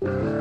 Bye.